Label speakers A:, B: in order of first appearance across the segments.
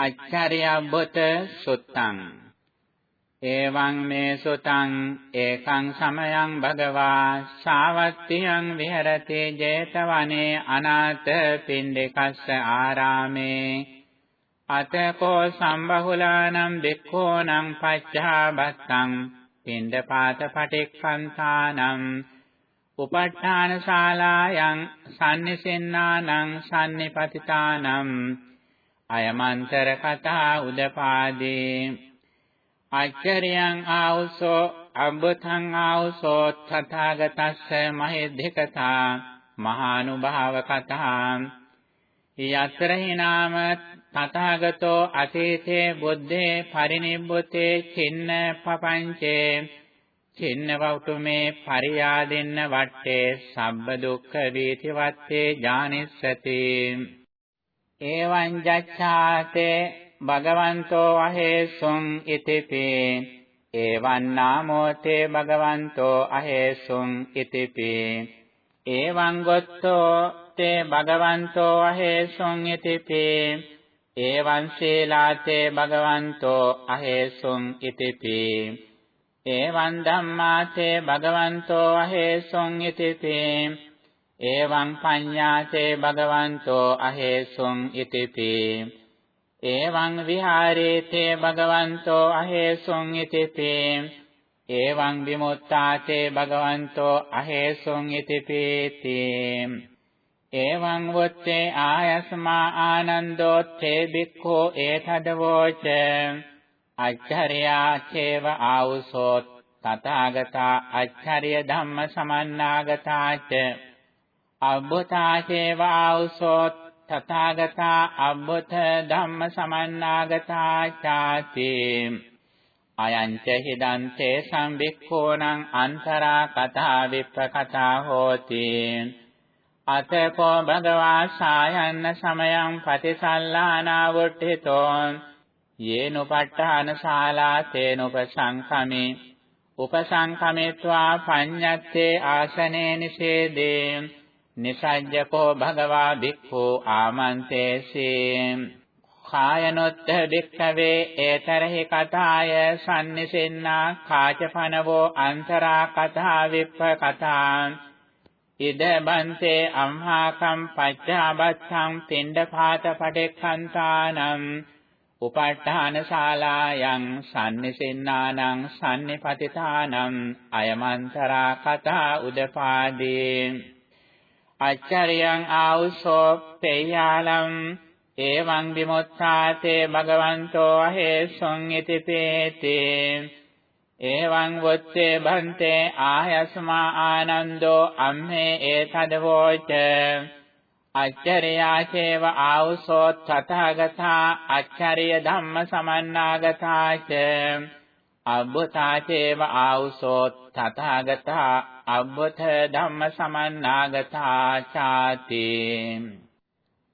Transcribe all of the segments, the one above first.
A: අච්චරියබ්බත සුත්තං। එවං මේ සුතං ඒකං සමයං භගවා සාවත්තියං විහෙරති 제තවනේ අනාථ පින්ඩිකස්ස ආරාමේ। අතකෝ සම්බහුලානම් දෙක්ඛෝනම් පච්චාබත්තං පින්ඩපාත පටික්ඛන්තානම්। උපට්ඨාන ශාලායන් සම්නිසෙන්නානං සම්නිපතිතානම් අයමන්තර කතා උදපාදී. අච්චරියං ආවුසෝ අබ්බතං ආවුසෝ තථාගතස්ස මහෙද්දකතා මහානුභාව කතා. යතරහි නාම තථාගතෝ අතීතේ බුද්දේ පරිනිබ්බුතේ චින්න පපංචේ චින්න වෞතුමේ පරියාදෙන්න වට්ටේ සබ්බ දුක්ඛ වීති වත්තේ ඥානිස්සති එවං ජච්ඡාතේ භගවන්තෝ අහේසුං ඉතිපි එවං නාමෝතේ භගවන්තෝ අහේසුං ඉතිපි එවං ගොත්තෝ තේ භගවන්තෝ අහේසුං ඉතිපි එවං සීලාතේ භගවන්තෝ අහේසුං ඉතිපි එවං ධම්මාතේ භගවන්තෝ අහේසුං ඉතිපි එවං පඤ්ඤාතේ භගවන්තෝ අහේසුං ඉතිපි। එවං විහාරේතේ භගවන්තෝ අහේසුං ඉතිපි। එවං විමුක්තාතේ භගවන්තෝ අහේසුං ඉතිපීති। එවං වොත්තේ ආයස්මා ආනන්දෝත්තේ බික්ඛෝ ඒතදවෝච අච්චරියා චේව ආවුසෝ තථාගතා අච්චරිය ධම්ම සමන්නාගතාච අබ්බතාචේවාවුසෝ තථාගතා අබ්බත ධම්ම සමන්නාගතා ඡාති. අයං ච හිදන්තේ සම්බික්ඛෝණං අන්තරා කතා විප්‍රකතා හෝති. අතකෝ භගවා සායන්න සමයං පතිසල්ලානාවුට්ඨිතෝ යේනුපට්ඨාන ශාලා තේනුපසංඛමේ. උපසංඛමේत्वा පඤ්ඤත්තේ ආසනේ නිසේදේ නිසඤ්ජකෝ භගවා භික්ඛු ආමන්තේසී. කායනොත්ත භික්ඛවේ ඒතරහි කතාය සම්නිසෙන්නා කාචපනවෝ අන්තරා කතා විප්ප කතා ඉද බන්තේ අම්හාකම් පච්චාබත්තං පින්ඩපාත පටික්ඛන්තානම් උපට්ඨාන ශාලායන් සම්නිසෙන්නානං සම්නිපතිතානම් අයමන්තරා කතා උදපාදී. අච්චරියං ආවුසෝ පේයාලම් එවං විමුක්තාතේ භගවන්තෝ අහේසොං ඉති පේතේ. එවං වොත්තේ භන්තේ ආයස්මා ආනන්දෝ අම්මේ ඒතදවෝච. අච්චරියා චේව ආවුසෝ තථාගතා අච්චරිය ධම්ම සමන්නාගතාච අබ්බතා චේව ආවුසෝ තථාගතා අබ්බත ධම්ම සමන්නාගතා ചാති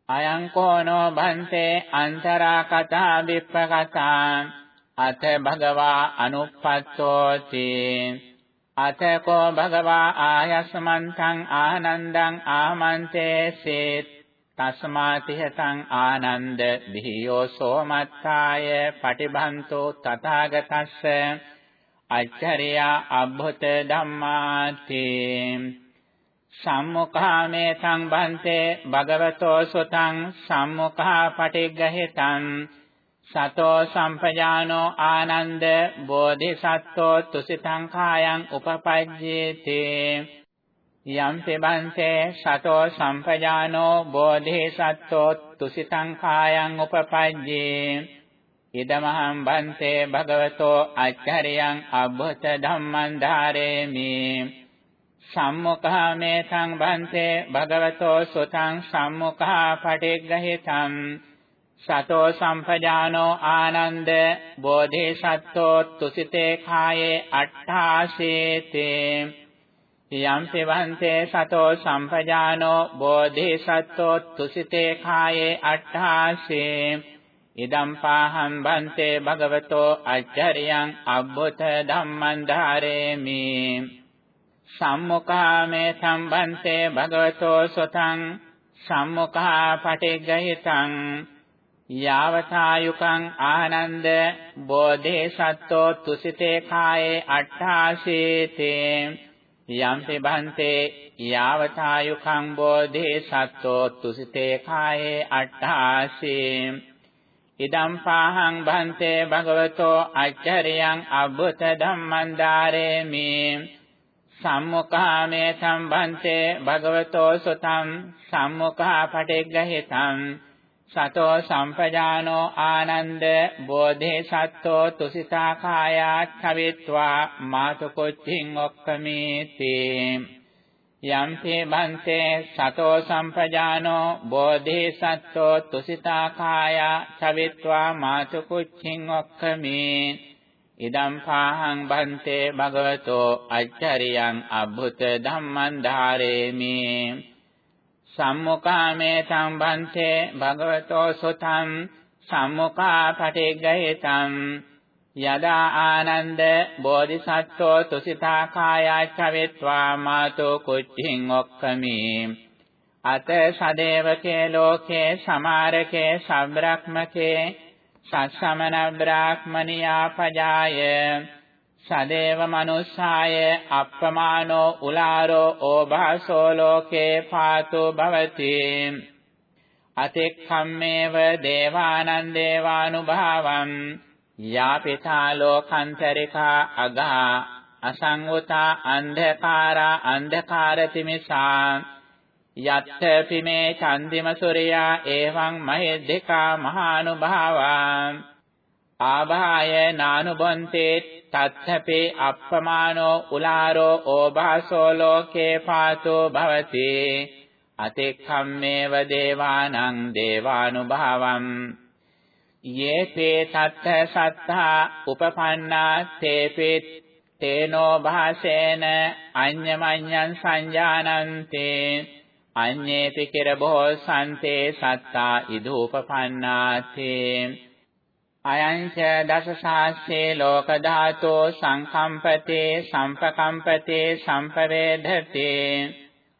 A: අයං කෝනෝ බන්තේ අන්තරා කතා විප්පකතා අත භගවා අනුප්පත්තෝති. අත කෝ භගවා ආයස්මන්තං ආනන්දං ආමන්තේ සේත් තස්මාතිහතං ආනන්ද බිහියෝ සෝමත්තාය පටිභන්තෝ තථාගතස්ස අච්චරියා අබ්බත ධම්මාති සම්මුඛාමේ සංබන්තේ භගවතෝ සුතං සම්මුඛා පටිග්ගහිතං සතෝ සම්පජානෝ ආනන්ද බෝධිසත්ත්වෝ තුසිතං කායං උපපජ්ජේති යම් පෙබන්තේ සතෝ සම්පජානෝ බෝධිසත්ත්වෝ තුසිතං කායං උපපජ්ජේ. ඉදමහං බන්තේ භගවතෝ අච්චරියං අබ්බත ධම්මං ධාරේමි. සම්මුඛාමේ සංබන්තේ භගවතෝ සුතං සම්මුඛා පටිග්ගහිතං සතෝ සම්පජානෝ ආනන්ද බෝධිසත්ත්වෝ තුසිතේ කායේ අට්ඨාසේතේ යම් සෙවන්තේ සතෝ සම්පජානෝ බෝධිසත්ත්වෝ තුසිතේ කායේ අට්ඨාසේ. ඉදම් පාහම් බන්තේ භගවතෝ අච්චරියං අබ්බුත ධම්මං ධාරේමි. සම්මුඛාමේ සම්බන්තේ භගවතෝ සතං සම්මුඛා පටිග්ගහිතං. යාවතායුකං ආනන්ද බෝධේසත්තෝ තුසිතේ කායේ අට්ඨාසීතේ. යම්පි බන්තේ යාවතායුකං බෝධේසත්තෝ තුසිතේ කායේ අට්ඨාසී ඉදම් පාහං බන්තේ භගවතෝ අච්චරියං අබ්බත ධම්මං ධාරේමි. සම්මුඛාමේ සම්බන්තේ භගවතෝ සුතං සම්මුඛා පටිග්ගහිතං සතෝ සම්පජානෝ ආනන්ද බෝධේසත්තෝ තුසිතා කායා ඡවිත්වා මාතු කොච්චින් ඔක්කමීති. යම්පේ බන්තේ සතෝ සම්පජානෝ බෝධේසත්තෝ තුසිතා කායා ඡවිත්වා මාතු කොච්චින් ඔක්කමී ඉදම් පාහං බන්තේ භගවතෝ අච්චරියං අබ්බුත ධම්මං ධාරේමි. සම්මුඛාමේ සම්බන්තේ භගවතෝ සුතං සම්මුඛා පටිග්ගහිතං යදා ආනන්ද බෝධිසත්වෝ තුසිතා කායාච්චවෙත්වා මාතෝ කුච්චින් ඔක්කමි. අත සදේවකේ ලෝකේ සමාරකේ සබ්‍රක්මකේ සස්සමන බ්‍රාහ්මනියා පජාය. සදේව මනුස්සාය අප්පමානෝ උලාරෝ ඕභාසෝ ලෝකේ පාතු භවති. අතික්ඛම්මේව දේවානං දේවානුභාවං යාපිතා ලෝකන්තරිකා අගා අසංගුතා අන්ධකාරා අන්ධකාරතිමිසා යත්ථ පිමේ චන්දිම සූර්යා එවං මහෙද්దికා මහානුභාවා ආභාය නානුබන්තේ තත්ථපේ අප්පමානෝ උලාරෝ ඕභාසෝ ලෝකේ පාතෝ භවති. අතික්ඛම්මේව දේවානං දේවානුභාවං. යේපේ තත්ථ සත්තා උපපන්නා තේපේ තේනෝ භාසේන අඤ්ඤමඤ්ඤං සංජානන්තේ. අඤ්ඤේපි කෙරබෝ සන්තේ සත්තා ඉදූපපන්නාතේ. අයංච දස සාස්සේ ලෝක ධාතෝ සංකම්පතේ සම්පකම්පතේ සම්පවේධතේ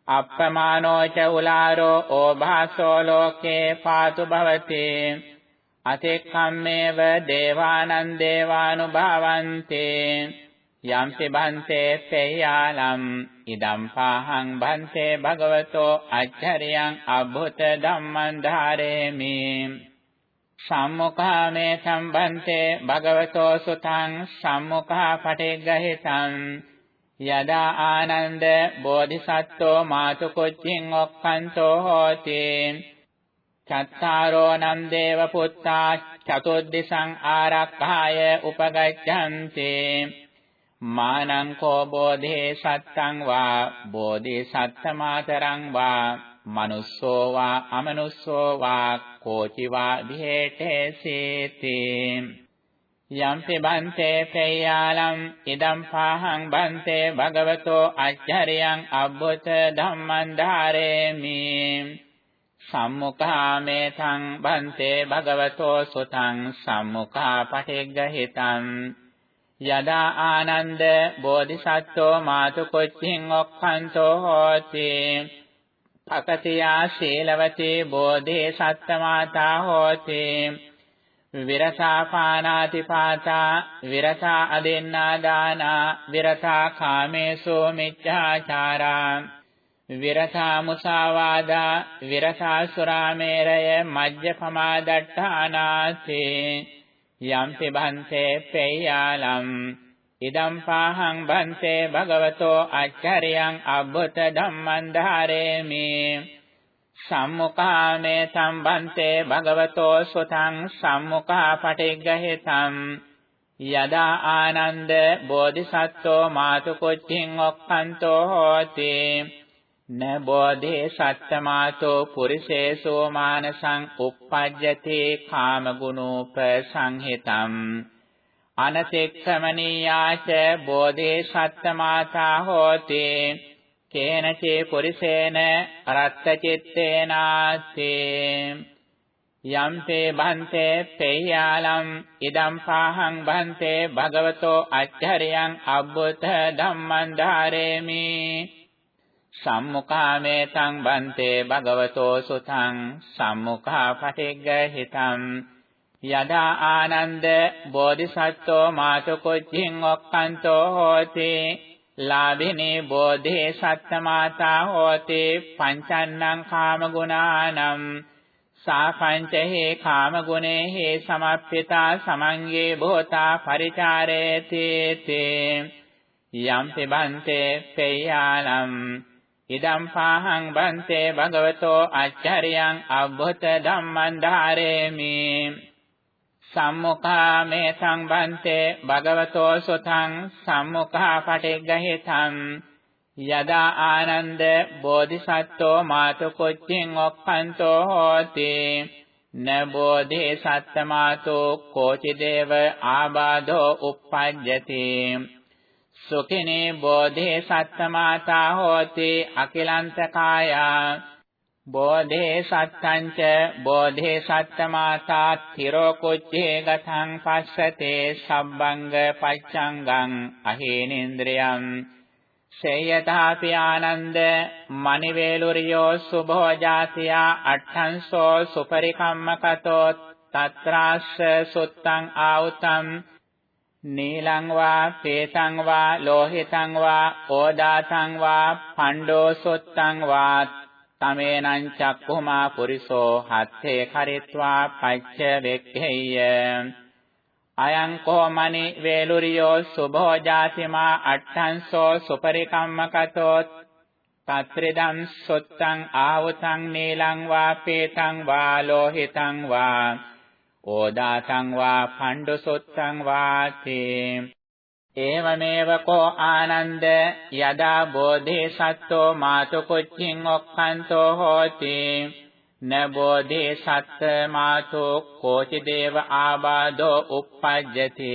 A: අප්පමානෝ ච උලාරෝ ඕභාසෝ ලෝකේ පාතු භවතේ। අතෙක්ඛම්මේව දේවානං දේවානුභාවන්තේ යම්පි බන්තේ පේයාලම් ඉදම් පාහං බන්තේ භගවතෝ අච්චරියං අබ්බුත ධම්මං ධාරේමි। සම්මුඛාමේ සම්බන්තේ භගවතෝ සුතං සම්මුඛා පටිග්ගහිතං යදා ආනන්ද බෝධිසත්වෝ මාතු කුච්චින් ඔක්කන්තෝ හෝති. චත්තාරෝ නම් දේව පුත්තා චතුද්දිසං ආරක්ඛාය උපගච්ඡන්ති මානං කෝ බෝධේ සත්තං වා බෝධි සත්තමාතරං වා මනුස්සෝ වා අමනුස්සෝ වා කෝචි වා විහෙටේසීති යම්පි බන්තේ පේයාලම් ඉදම් පාහං බන්තේ භගවතෝ අච්චරියං අබ්බුත ධම්මං ධාරේමි. සම්මුඛාමේ තං බන්තේ භගවතෝ සුතං සම්මුඛා පටිග්ගහිතං. යදා ආනන්ද බෝධිසත්වෝ මාතු කොච්චින් ඔක්ඛන්තෝ හෝති. පකතියා ශීලවතේ බෝධේ සත්තමාතා හෝති. විරසා පානාතිපාතා විරසා අදෙන්නා දානා විරසා කාමේසෝ මිච්ඡාචාරා. විරසා මුසාවාදා විරසා සුරාමේරය මජ්ජපමාදට්ඨානාති යම්පි භන්තේ පේයාලම් ඉදම් පාහං බන්තේ භගවතෝ අච්චරියං අබ්බත ධම්මං ධාරේමි. සම්මුඛාමේ සම්බන්තේ භගවතෝ සුතං සම්මුඛා පටිග්ගහිතං. යදා ආනන්ද බෝධිසත්වෝ මාතු කුච්චින් ඔක්ඛන්තෝ හෝති. න බෝධේ සත්තමාතෝ පුරිසේසෝ මානසං uppajjati කාමගුණෝප සංහිතම් අනතික්ඛමනීයාච බෝධේ සත්තමාතා හෝති කේනචේ පුරිසේන අරත්තචිත්තේනාති යම්තේ බන්තේ පේයාලම් ඉදම් පාහං බන්තේ භගවතෝ අච්චරියං අබ්බුත ධම්මං ධාරේමි සම්මුඛාමේ තං බන්තේ භගවතෝ සුතං සම්මුඛා පටිග්ග හිතං යදා ආනන්ද බෝධිසත්වෝ මාතුකොච්චින් ඔක්කන්තෝ හෝති. ලාභිනේ බෝධේ සත්තමාතා හෝති. පංචන්නං කාමගුණානම්. සා පංචහේ කාමගුණේහි සමප්පිතා සමංගේ භෝතා පරිචාරේති තේ. යම් පිබන්තේ පේයාලම් ඉදම් පාහං බන්තේ භගවතෝ අච්චරියං අබ්බත ධම්මං ධාරේමි. සම්මුඛා මේ සංබන්තේ භගවතෝ සුතං සම්මුඛා පටිග්ගහිතං යදා ආනන්ද බෝධිසත්වෝ මාතු කොච්චින් ඔක්ඛන්තෝ හෝති. න බෝධි සත්තමාතෝ කෝචි දේව ආබාධෝ uppajjati සුඛිනේ බෝධි සත්තමාතා හෝති අකිලන්ත කායා බෝධේ සත්තංච බෝධේ සත්තමාතා තිරෝ කුච්චේ ගතං පස්සතේ සබ්බංග පච්ඡංගං අහේනේන්ද්‍රයං සේයතාපි ආනන්ද මණිවේලුරියෝ සුභෝ ජාතියා අට්ඨංසෝ සුපරිකම්මකතෝ තත්‍රාස්ස සුත්තං ආවුතං නීලං වා පේතං වා ලෝහිතං වා ඕදාතං වා පණ්ඩෝ සුත්තං වා තමේනං චක්ඛුමා පුරිසෝ හත්තේ කරිත්වා පච්ච වෙක්ඛෙය්‍ය අයං කෝමනි වේලුරියෝ සුභෝ ජාතිමා අට්ඨංසෝ සුපරිකම්මකතෝ තත්‍රිදං සොත්තං ආවතං නීලං වා පේතං වා ලෝහිතං වා ඕදාතං වා පණ්ඩු සොත්තං වාතේ ඒවමේව කෝ ආනන්ද යදා බෝධිසත්වෝ මාතු කුච්චින් ඔක්ඛන්තෝ හෝති. න බෝධිසත්ත මාතු කෝචි දේව ආබාධෝ uppajjati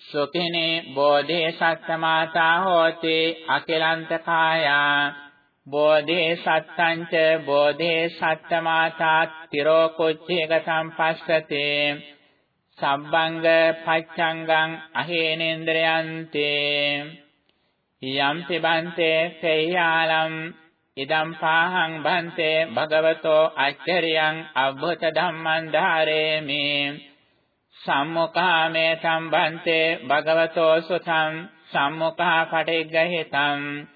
A: සුඛිනේ බෝධිසත්ත මාතා හෝති අකිලන්ත කායා. බෝධිසත්තං ච බෝධිසත්ත මාතා තිරෝ කුච්චේක සම්පස්සතේ. සබ්බංග පච්ඡංගං අහේනේන්ද්‍රයන්තේ. යම් පිබන්තේ සේයාලම් ඉදම් පාහං බන්තේ භගවතෝ අච්චරියං අබ්බත ධම්මං ධාරේමි. සම්මුඛාමේ සම්බන්තේ භගවතෝ සුතං සම්මුඛා පටිග්ගහිතං.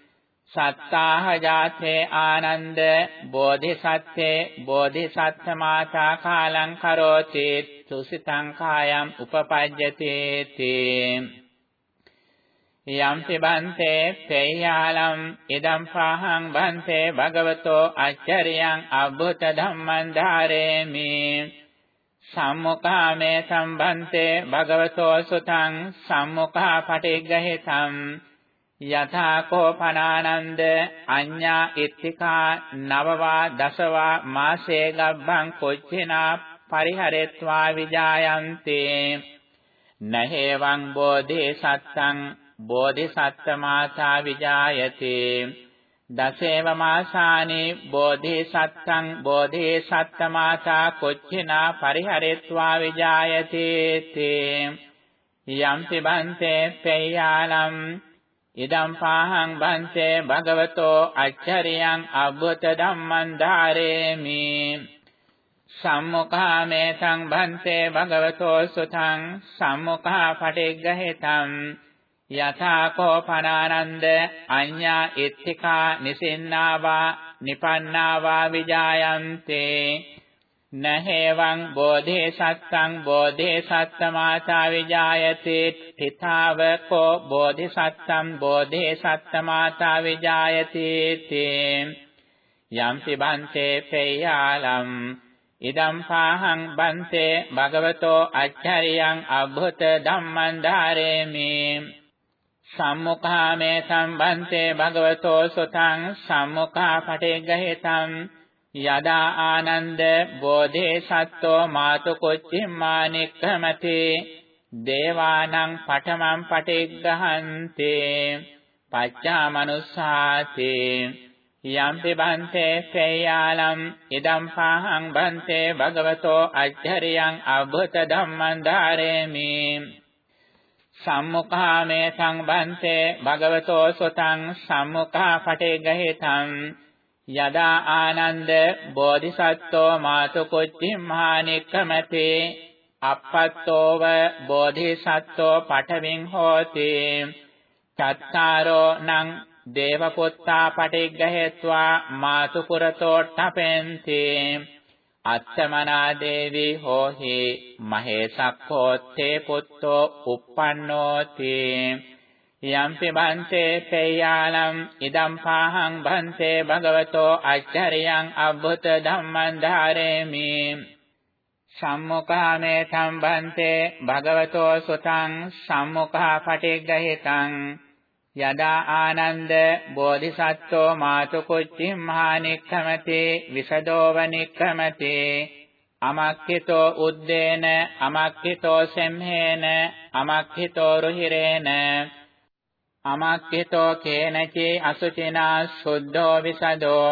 A: සත්තාහ ජාතේ ආනන්ද බෝධිසත්ත්වේ බෝධිසත්ත්ව මාතා කාලං කරෝති. සුසිතං කායම් උපපජ්ජති තේ. යම් පිබන්තේ පේයාලම් ඉදම් පාහං බන්තේ භගවතෝ අච්චරියං අබ්බුත ධම්මං ධාරේමි. සම්මුඛාමේ සම්බන්තේ භගවතෝ සුතං සම්මුඛා පටිග්ගහිතං යථා කෝපනානන්ද අඤ්ඤා ඉත්තිකා නවවා දසවා මාසේ ගබ්බං කොච්චිනා පරිහරෙත්වා විජායන්ති. නහේවං බෝධිසත්තං බෝධිසත්ත මාතා විජායති. දසේව මාසානි බෝධිසත්තං බෝධිසත්ත මාතා කොච්චිනා පරිහරෙත්වා විජායති. තේ යම් පිබන්තේ පේයාලම් ඉදම් පාහං බන්තේ භගවතෝ අච්චරියං අබ්බත ධම්මං ධාරේමි. සම්මුඛාමේ සංභන්තේ භගවතෝ සුතං සම්මුඛා පටිග්ගහිතං යථා කෝපනානන්ද අඤ්ඤා ඉත්තිකා නිසින්නාවා නිපන්නාවා විජායන්තේ නහේවං බෝධිසත්තං බෝධිසත්තමාතා විජායති තිතාව කෝ බෝධිසත්තං බෝධිසත්තමාතා විජායති තේ යම්පි බන්තේ පේයාලම් ඉදම් පාහං බන්තේ භගවතෝ අච්චරියං අබ්බුත ධම්මං ධාරේමි. සම්මුඛාමේ සම්බන්තේ භගවතෝ සුතං සම්මුඛා පටිග්ගහිතං යදා ආනන්ද බෝධේසත්වෝ මාතු කොච්චිම්මානික්ඛමති දේවානං පඨමං පටිග්ගහන්තේ පච්චා මනුස්සාති යම්පි බන්තේ සේයාලම් ඉදම් පාහං බන්තේ භගවතෝ අච්චරියං අබ්බත ධම්මං ධාරේමි. සම්මුඛාමේ සංබන්තේ භගවතෝ සොතං සම්මුඛා පටේ ගහෙතං යදා ආනන්ද බෝධිසත්වෝ මාතු කුච්චිම්හානික්කමතේ අපත්තෝව බෝධිසත්වෝ පඨවින් හෝති. චත්තාරෝ නං දේවපුත්තා පටිග්ගහෙත්වා මාතු පුරතෝට්ඨපෙන්ති අත්තමනා දේවි හෝහි මහේසක්ඛෝත්තේ පුත්තෝ uppannoti. යම්පි බන්තේ පේයාලම් ඉදම් පාහං බන්තේ භගවතෝ අච්චරියං අබ්බුත ධම්මං ධාරේමි. සම්මුඛාමේ සම්බන්තේ භගවතෝ සුතං සම්මුඛා පටිග්ගහිතං යදා ආනන්ද බෝධිසත්වෝ මාතු කුච්චිම් මහානික්ඛමති විසදෝවනික්ඛමති අමක්ඛිතෝ උද්දේන අමක්ඛිතෝ සෙම්හේන අමක්ඛිතෝ රුහිරේන අමක්ඛිතෝ කේනචි අසුචිනා සුද්ධෝ විසදෝ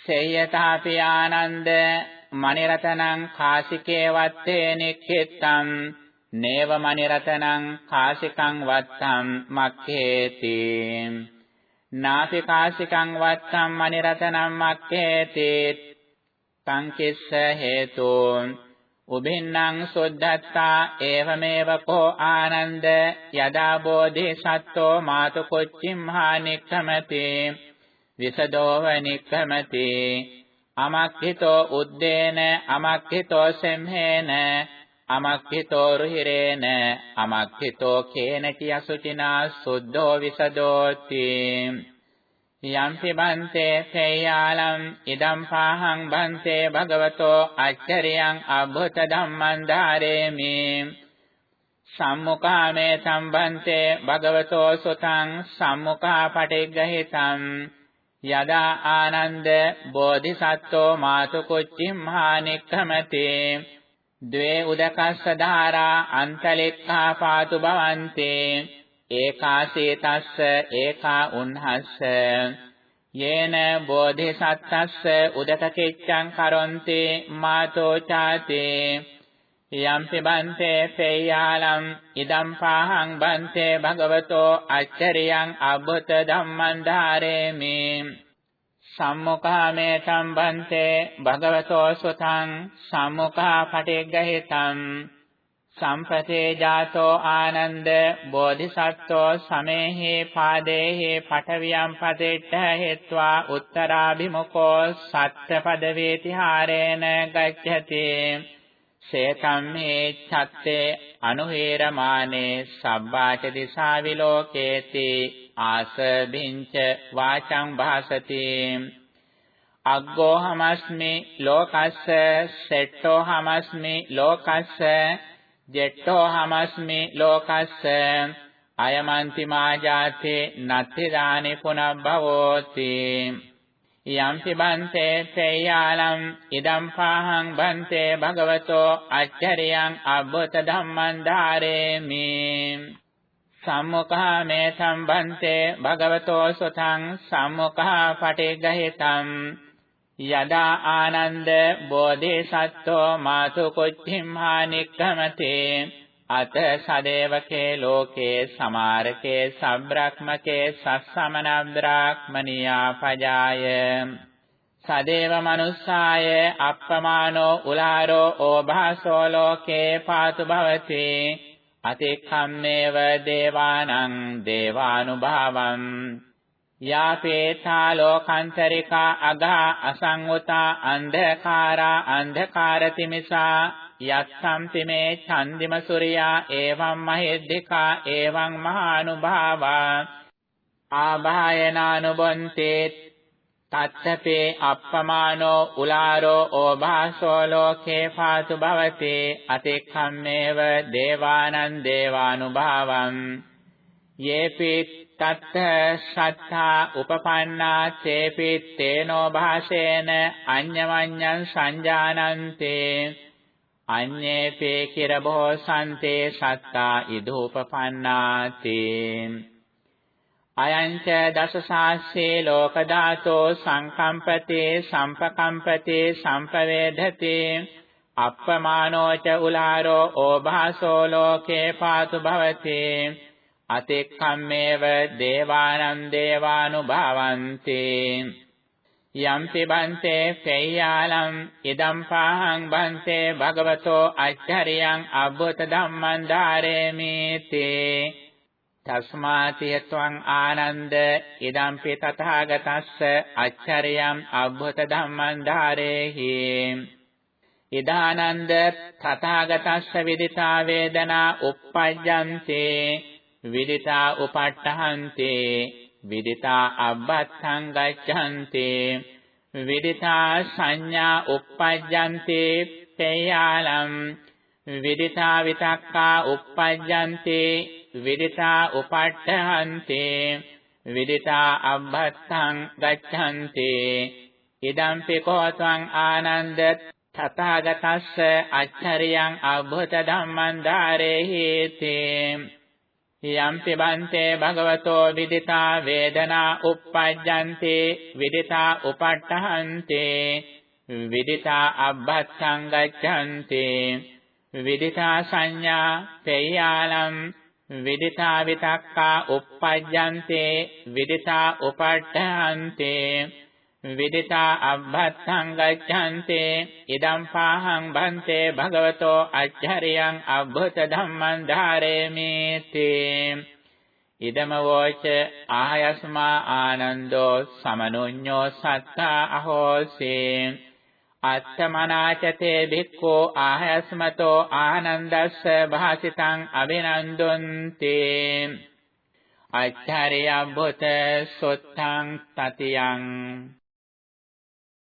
A: සේයතාපි ආනන්ද මණිරතනං කාසිකේ වත්තේ නික්ඛිතං නේව මනිරතනං කාසිකං වත්තම් මක්ඛේති। නාසි කාසිකං වත්තම් මනිරතනං මක්ඛේති। තං කිස්ස හේතු। උබින්නම් සොද්දත්තා ඒවමේව කෝ ආනන්ද। යදා බෝධිසත්වෝ මාතු කොච්චිම්හා නික්ඛමති। විසදෝව නික්ඛමති। අමක්ඛිතෝ උද්දේන අමක්ඛිතෝ සෙම්හේන। අමක්ඛිතෝ රුහිරේන අමක්ඛිතෝ කේනචි අසුචිනා සුද්ධෝ විසදෝති. යම්පි බන්තේ තේයාලම් ඉදම් පාහං බන්තේ භගවතෝ අච්චරියං අභූත ධම්මං ධාරේමි. සම්මුඛාමේ සම්බන්තේ භගවතෝ සුතං සම්මුඛා පටිග්ගහිතං. යදා ආනන්ද බෝධිසත්වෝ මාතු කුච්චිම්හානික්ඛමතේ ද්වේ උදකස්ස ධාරා අන්තලෙක්ඛා පාතු භවන්තේ ඒකාසේතස්ස ඒකා උන්හස්ස යේන බෝධිසත්තස්ස උදක කෙච්ඡං කරොන්ති මාතෝ ചാතේ යම්පි බන්තේ පේයාලම් ඉදම් පාහං බන්තේ භගවතෝ අච්චරියං අබ්බත ධම්මං ධාරේමි සම්මුඛාමේ සම්බන්තේ භගවතෝ සුතං සම්මුඛා පටිග්ගහිතං සම්පතේ ජාතෝ ආනන්ද බෝධිසත්වෝ සමේහි පාදේහි පඨවියම් පදෙට්ඨ හෙත්වා උත්තරාභිමුඛෝ සත්‍ය පදවේතිහාරේන ගච්ඡති. සේතම්මේ ඡත්තේ අනුහේරමානේ සබ්බාච දිසා විලෝකේති. ආසබින්ච වාචං භාසති. අග්ගෝහමස්මි ලෝකස්ස සෙට්ටෝහමස්මි ලෝකස්ස ජෙට්ටෝහමස්මි ලෝකස්ස. අයමන්ති මාජාතේ නත්ති දානි පුනබ්බවෝති. යම්පි බන්තේ තේයාලම් ඉදම් පාහං බන්තේ භගවතෝ අච්චරියං අබ්බත ධම්මං ධාරේමි. සම්මුඛා මේ සම්බන්තේ භගවතෝ සුතං සම්මුඛා පටිග්ගහිතං යදා ආනන්ද බෝධිසත්වෝ මාතු කුච්චිම්හා නික්ඛමතේ අත සදේවකේ ලෝකේ සමාරකේ සබ්‍රක්මකේ සස්සමන බ්‍රාහ්මනියා පජාය සදේව මනුස්සාය අප්පමානෝ උලාරෝ ඕභාසෝ ලෝකේ පාතු භවති අතික්ඛම්මේව දේවානං දේවානුභාවං යාපේතා ලෝකාන්තරිකා අගා අසංවතා අන්ධකාරා අන්ධකාරතිමිසා යත්සම්පි මේ ඡන්දිම සූර්යා එවං මහෙද්దికා එවං මහානුභාවා ආභායනානුබන්තේ තත්තපේ අප්පමානෝ උලාරෝ ඕභාසෝ ලෝකේ පාතු භවති අතික්ඛම්මේව දේවානං දේවානුභාවං යේපි තත්ත සත්තා උපපන්නා චේපි තේනෝ භාසේන අඤ්ඤමඤ්ඤං සංජානන්තේ අඤ්ඤේපේ කිරබෝ සන්තේ සත්තා ඉදූපපන්නාති අයංච දසසාස්සේ ලෝක ධාතෝ සංකම්පතේ සම්පකම්පතේ සම්පවේධතේ අප්පමානෝච උලාරෝ ඕභාසෝ ලෝකේ පාතු භවති අතික්ඛම්මේව දේවානම් දේවානුභවಂತಿ යම්පි බන්තේ පෙය්‍යාලම් ඉදම් පාහං බන්තේ භගවතෝ අච්චරියං අබ්බත ධම්මං ධාරේමි තේ තස්මාති ත්වං ආනන්ද ඉදම්පි තථාගතස්ස අච්චරියං අබ්බත ධම්මං ධාරේහි. ඉදානන්ද තථාගතස්ස විදිතා වේදනා uppajjante විදිතා උපට්ඨහන්ති විදිතා අබ්බත්තං ගච්ඡන්ති විදිතා සංඥා uppajjante පේයාලම් විදිතා විතක්කා uppajjante විදිතා උපට්ඨහන්ති විදිතා අබ්බත්තං ගච්ඡන්ති ඉදම්පි කෝත්වං ආනන්ද තථාගතස්ස අච්චරියං අභූත ධම්මං ධාරේහිති යම්පි බන්තේ භගවතෝ විදිතා වේදනා uppajjanti විදිතා උපට්ඨහන්ති විදිතා අබ්බස්සං ගච්ඡanti විදිතා සංඥා තේයාලම් විදිතා විතක්කා uppajjanti විදිතා උපට්ඨහන්ති විදිතා අබ්බත්තං ගච්ඡන්තේ ඉදම් පාහං බන්තේ භගවතෝ අච්චරියං අබ්බත ධම්මං ධාරේමි තේ ඉදම වෝච ආයස්මා ආනන්දෝ සමනුඤ්ඤෝ සත්තා අහෝසේ. අත්තමනාචතේ භික්ඛෝ ආයස්මතෝ ආනන්දස්ස භාසිතං අබිනන්දුන්තේ අච්චරියබ්බත සොත්තං තතියං